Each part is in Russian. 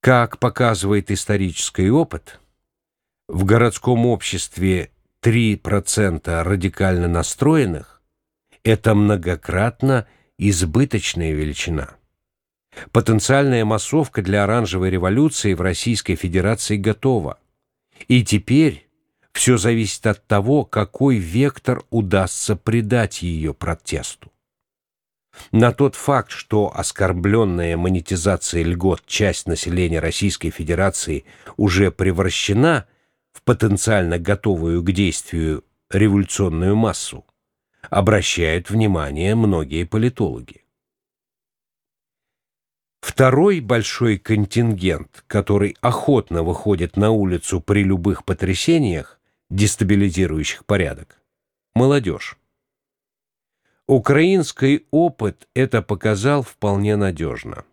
Как показывает исторический опыт, в городском обществе 3% радикально настроенных – это многократно избыточная величина. Потенциальная массовка для оранжевой революции в Российской Федерации готова. И теперь все зависит от того, какой вектор удастся придать ее протесту. На тот факт, что оскорбленная монетизация льгот часть населения Российской Федерации уже превращена в потенциально готовую к действию революционную массу, обращают внимание многие политологи. Второй большой контингент, который охотно выходит на улицу при любых потрясениях, дестабилизирующих порядок – молодежь. Украинский опыт это показал вполне надежно.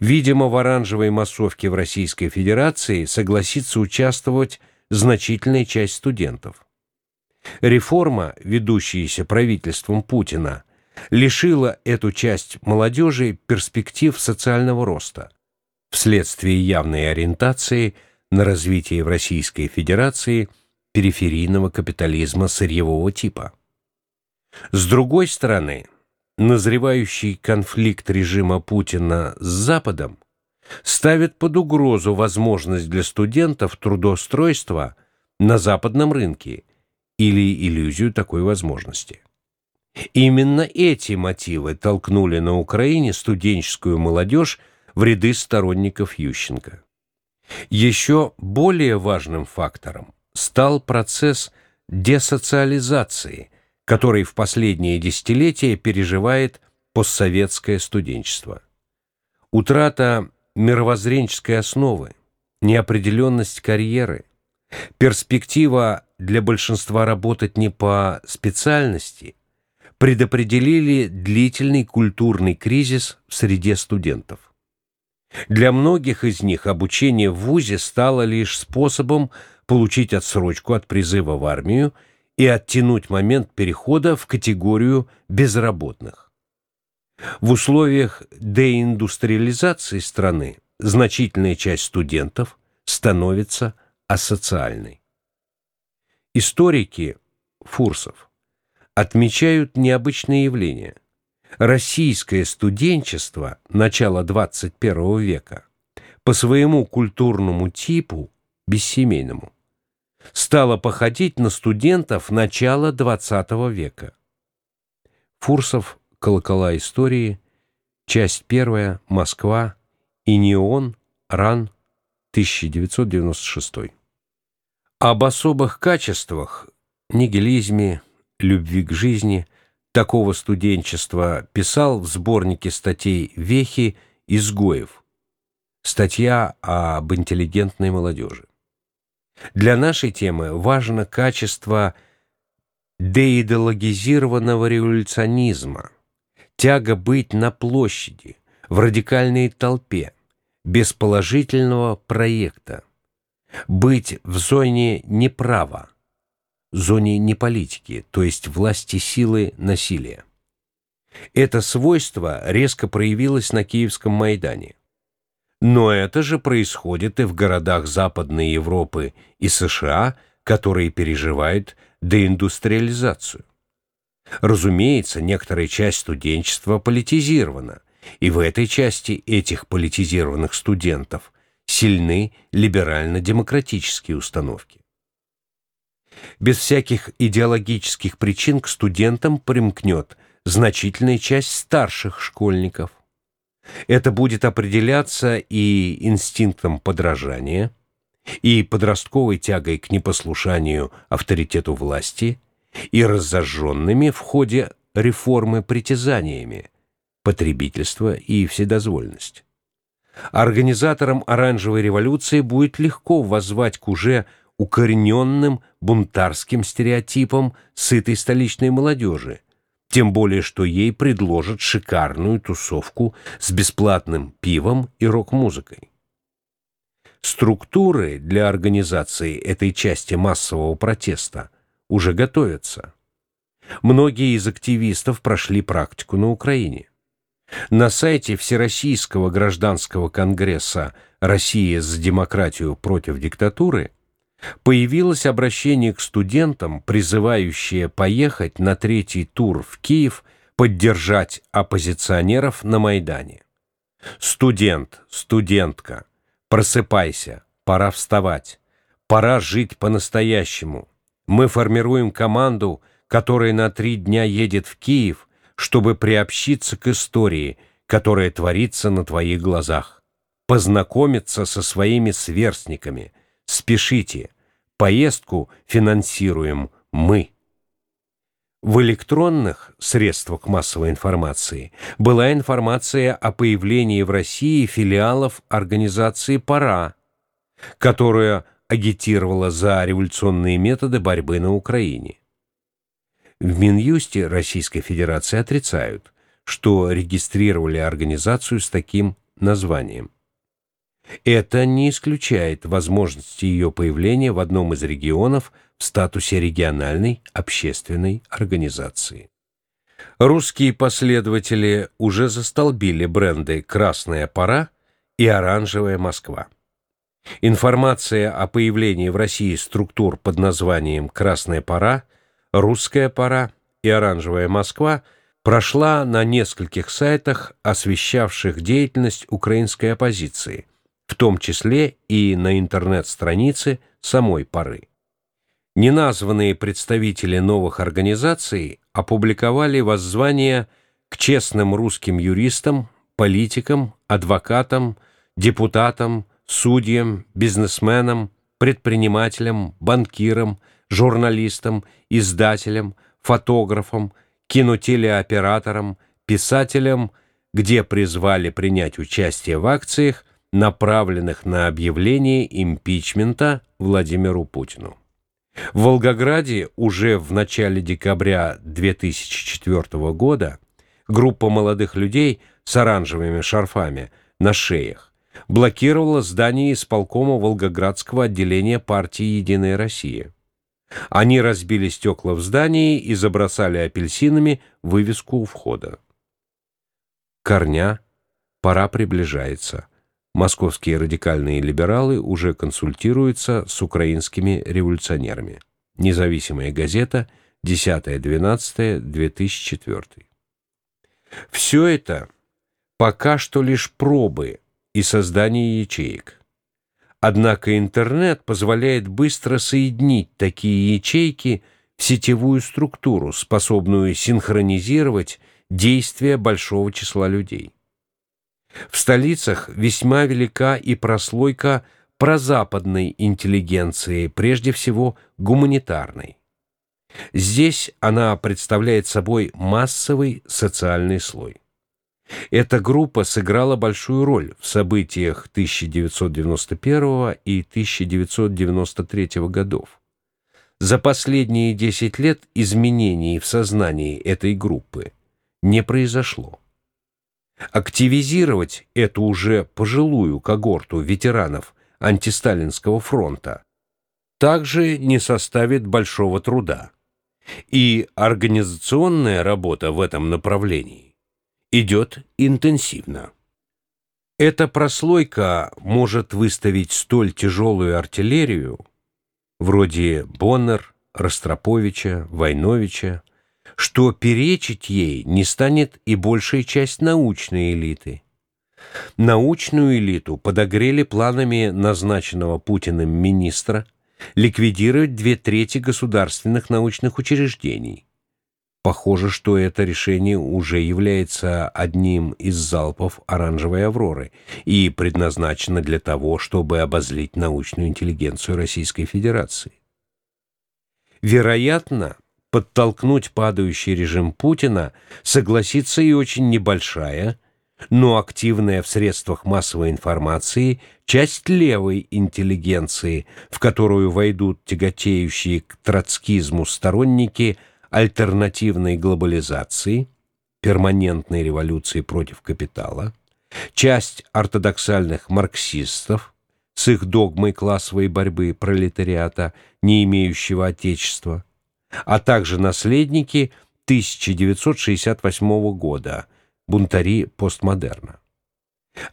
Видимо, в оранжевой массовке в Российской Федерации согласится участвовать значительная часть студентов. Реформа, ведущаяся правительством Путина, лишила эту часть молодежи перспектив социального роста вследствие явной ориентации на развитие в Российской Федерации периферийного капитализма сырьевого типа. С другой стороны, назревающий конфликт режима Путина с Западом ставит под угрозу возможность для студентов трудоустройства на западном рынке или иллюзию такой возможности. Именно эти мотивы толкнули на Украине студенческую молодежь в ряды сторонников Ющенко. Еще более важным фактором стал процесс десоциализации – который в последние десятилетия переживает постсоветское студенчество. Утрата мировоззренческой основы, неопределенность карьеры, перспектива для большинства работать не по специальности предопределили длительный культурный кризис в среде студентов. Для многих из них обучение в ВУЗе стало лишь способом получить отсрочку от призыва в армию – и оттянуть момент перехода в категорию безработных. В условиях деиндустриализации страны значительная часть студентов становится асоциальной. Историки Фурсов отмечают необычное явление. Российское студенчество начала 21 века по своему культурному типу бессемейному стала походить на студентов начала XX века. Фурсов «Колокола истории», часть первая, Москва, Инион, Ран, 1996. Об особых качествах, нигилизме, любви к жизни такого студенчества писал в сборнике статей «Вехи изгоев», статья об интеллигентной молодежи. Для нашей темы важно качество деидеологизированного революционизма, тяга быть на площади, в радикальной толпе, без положительного проекта, быть в зоне неправа, зоне неполитики, то есть власти силы насилия. Это свойство резко проявилось на Киевском Майдане. Но это же происходит и в городах Западной Европы и США, которые переживают деиндустриализацию. Разумеется, некоторая часть студенчества политизирована, и в этой части этих политизированных студентов сильны либерально-демократические установки. Без всяких идеологических причин к студентам примкнет значительная часть старших школьников. Это будет определяться и инстинктом подражания, и подростковой тягой к непослушанию авторитету власти, и разожженными в ходе реформы притязаниями, потребительство и вседозвольность. Организаторам оранжевой революции будет легко воззвать к уже укорененным бунтарским стереотипам сытой столичной молодежи, тем более что ей предложат шикарную тусовку с бесплатным пивом и рок-музыкой. Структуры для организации этой части массового протеста уже готовятся. Многие из активистов прошли практику на Украине. На сайте Всероссийского гражданского конгресса «Россия за демократию против диктатуры» появилось обращение к студентам, призывающее поехать на третий тур в Киев поддержать оппозиционеров на Майдане. Студент, студентка, просыпайся, пора вставать, пора жить по-настоящему. Мы формируем команду, которая на три дня едет в Киев, чтобы приобщиться к истории, которая творится на твоих глазах, познакомиться со своими сверстниками. Спешите, поездку финансируем мы. В электронных средствах массовой информации была информация о появлении в России филиалов организации «Пора», которая агитировала за революционные методы борьбы на Украине. В Минюсте Российской Федерации отрицают, что регистрировали организацию с таким названием. Это не исключает возможности ее появления в одном из регионов в статусе региональной общественной организации. Русские последователи уже застолбили бренды «Красная пора» и «Оранжевая Москва». Информация о появлении в России структур под названием «Красная пора», «Русская пора» и «Оранжевая Москва» прошла на нескольких сайтах, освещавших деятельность украинской оппозиции, в том числе и на интернет-странице самой поры. Неназванные представители новых организаций опубликовали воззвания к честным русским юристам, политикам, адвокатам, депутатам, судьям, бизнесменам, предпринимателям, банкирам, журналистам, издателям, фотографам, кинотелеоператорам, писателям, где призвали принять участие в акциях, направленных на объявление импичмента Владимиру Путину. В Волгограде уже в начале декабря 2004 года группа молодых людей с оранжевыми шарфами на шеях блокировала здание исполкома Волгоградского отделения партии «Единая Россия». Они разбили стекла в здании и забросали апельсинами вывеску у входа. Корня, пора приближается московские радикальные либералы уже консультируются с украинскими революционерами. Независимая газета, 10-12-2004. Все это пока что лишь пробы и создание ячеек. Однако интернет позволяет быстро соединить такие ячейки в сетевую структуру, способную синхронизировать действия большого числа людей. В столицах весьма велика и прослойка прозападной интеллигенции, прежде всего гуманитарной. Здесь она представляет собой массовый социальный слой. Эта группа сыграла большую роль в событиях 1991 и 1993 годов. За последние 10 лет изменений в сознании этой группы не произошло. Активизировать эту уже пожилую когорту ветеранов антисталинского фронта также не составит большого труда. И организационная работа в этом направлении идет интенсивно. Эта прослойка может выставить столь тяжелую артиллерию, вроде Боннер, Ростроповича, Войновича, что перечить ей не станет и большая часть научной элиты. Научную элиту подогрели планами назначенного Путиным министра ликвидировать две трети государственных научных учреждений. Похоже, что это решение уже является одним из залпов оранжевой «Авроры» и предназначено для того, чтобы обозлить научную интеллигенцию Российской Федерации. Вероятно, подтолкнуть падающий режим Путина согласится и очень небольшая, но активная в средствах массовой информации часть левой интеллигенции, в которую войдут тяготеющие к троцкизму сторонники альтернативной глобализации, перманентной революции против капитала, часть ортодоксальных марксистов с их догмой классовой борьбы пролетариата, не имеющего отечества, а также наследники 1968 года, бунтари постмодерна.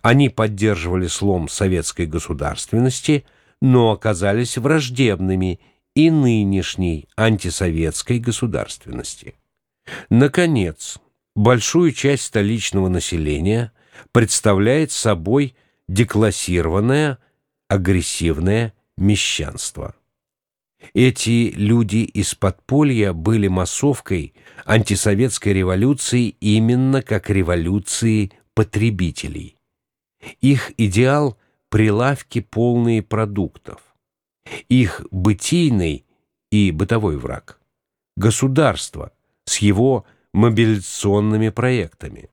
Они поддерживали слом советской государственности, но оказались враждебными и нынешней антисоветской государственности. Наконец, большую часть столичного населения представляет собой деклассированное, агрессивное мещанство. Эти люди из подполья были массовкой антисоветской революции именно как революции потребителей. Их идеал – прилавки, полные продуктов. Их бытийный и бытовой враг – государство с его мобилизационными проектами.